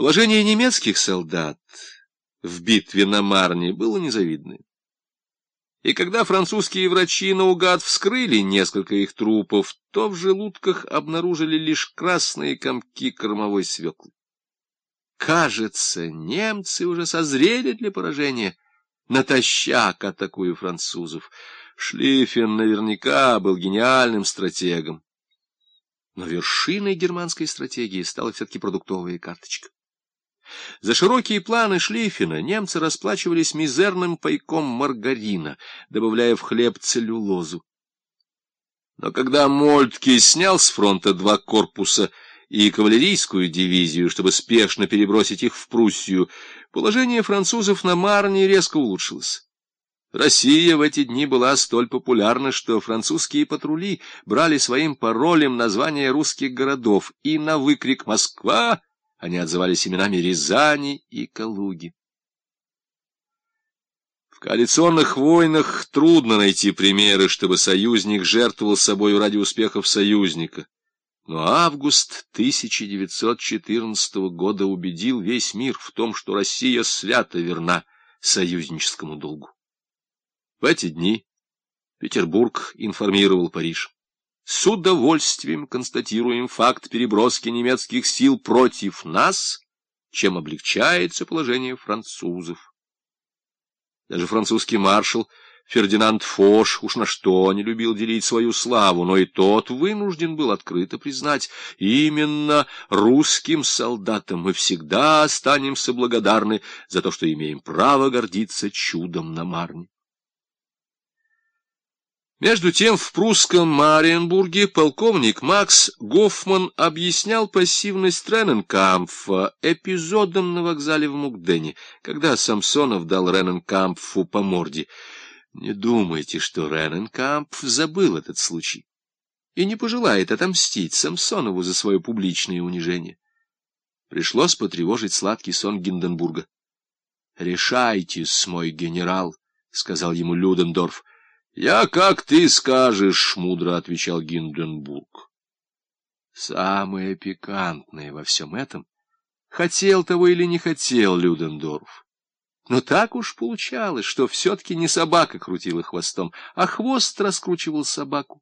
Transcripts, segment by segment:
Положение немецких солдат в битве на Марне было незавидное. И когда французские врачи наугад вскрыли несколько их трупов, то в желудках обнаружили лишь красные комки кормовой свеклы. Кажется, немцы уже созрели для поражения, натощак атакуя французов. Шлиффен наверняка был гениальным стратегом. Но вершиной германской стратегии стала все-таки продуктовая карточка. За широкие планы Шлиффена немцы расплачивались мизерным пайком маргарина, добавляя в хлеб целлюлозу. Но когда Мольтке снял с фронта два корпуса и кавалерийскую дивизию, чтобы спешно перебросить их в Пруссию, положение французов на Марне резко улучшилось. Россия в эти дни была столь популярна, что французские патрули брали своим паролем названия русских городов, и на выкрик «Москва!» Они отзывались именами Рязани и Калуги. В коалиционных войнах трудно найти примеры, чтобы союзник жертвовал собой ради успехов союзника. Но август 1914 года убедил весь мир в том, что Россия свято верна союзническому долгу. В эти дни Петербург информировал Париж. С удовольствием констатируем факт переброски немецких сил против нас, чем облегчается положение французов. Даже французский маршал Фердинанд Фош уж на что не любил делить свою славу, но и тот вынужден был открыто признать, именно русским солдатам мы всегда останемся благодарны за то, что имеем право гордиться чудом на Марне. Между тем в прусском Мариенбурге полковник Макс Гофман объяснял пассивность Рененкампфа эпизодом на вокзале в Мукдене, когда Самсонов дал Рененкампфу по морде. Не думайте, что Рененкампф забыл этот случай и не пожелает отомстить Самсонову за свое публичное унижение. Пришлось потревожить сладкий сон Гинденбурга. — Решайтесь, мой генерал, — сказал ему Людендорф, — «Я, как ты скажешь», — мудро отвечал Гинденбург. Самое пикантное во всем этом, хотел того или не хотел Людендорф. Но так уж получалось, что все-таки не собака крутила хвостом, а хвост раскручивал собаку.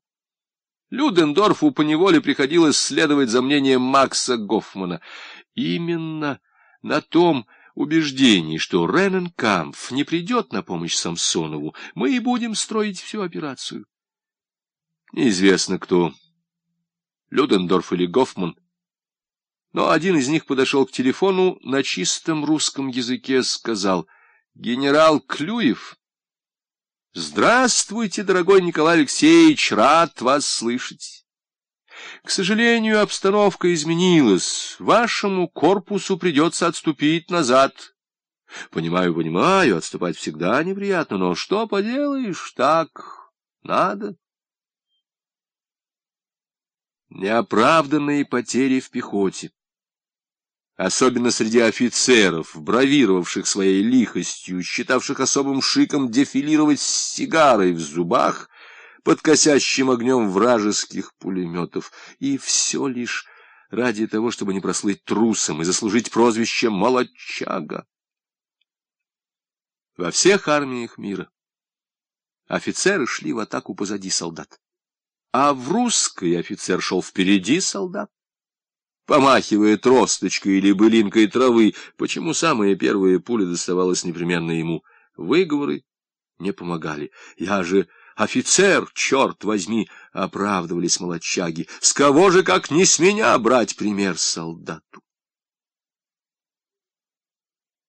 Людендорфу поневоле приходилось следовать за мнением Макса Гофмана. Именно на том убеждений, что Рененкампф не придет на помощь Самсонову, мы и будем строить всю операцию. Неизвестно кто, Людендорф или Гофман, но один из них подошел к телефону на чистом русском языке, сказал «Генерал Клюев». «Здравствуйте, дорогой Николай Алексеевич, рад вас слышать». К сожалению, обстановка изменилась. Вашему корпусу придется отступить назад. Понимаю, понимаю, отступать всегда неприятно, но что поделаешь, так надо. Неоправданные потери в пехоте. Особенно среди офицеров, бравировавших своей лихостью, считавших особым шиком дефилировать с сигарой в зубах — под косящим огнем вражеских пулеметов. И все лишь ради того, чтобы не прослыть трусом и заслужить прозвище «молодчага». Во всех армиях мира офицеры шли в атаку позади солдат, а в русской офицер шел впереди солдат, помахивая тросточкой или былинкой травы, почему самые первые пули доставалось непременно ему. Выговоры не помогали. Я же Офицер, черт возьми, оправдывались молодчаги. С кого же, как не с меня, брать пример солдат?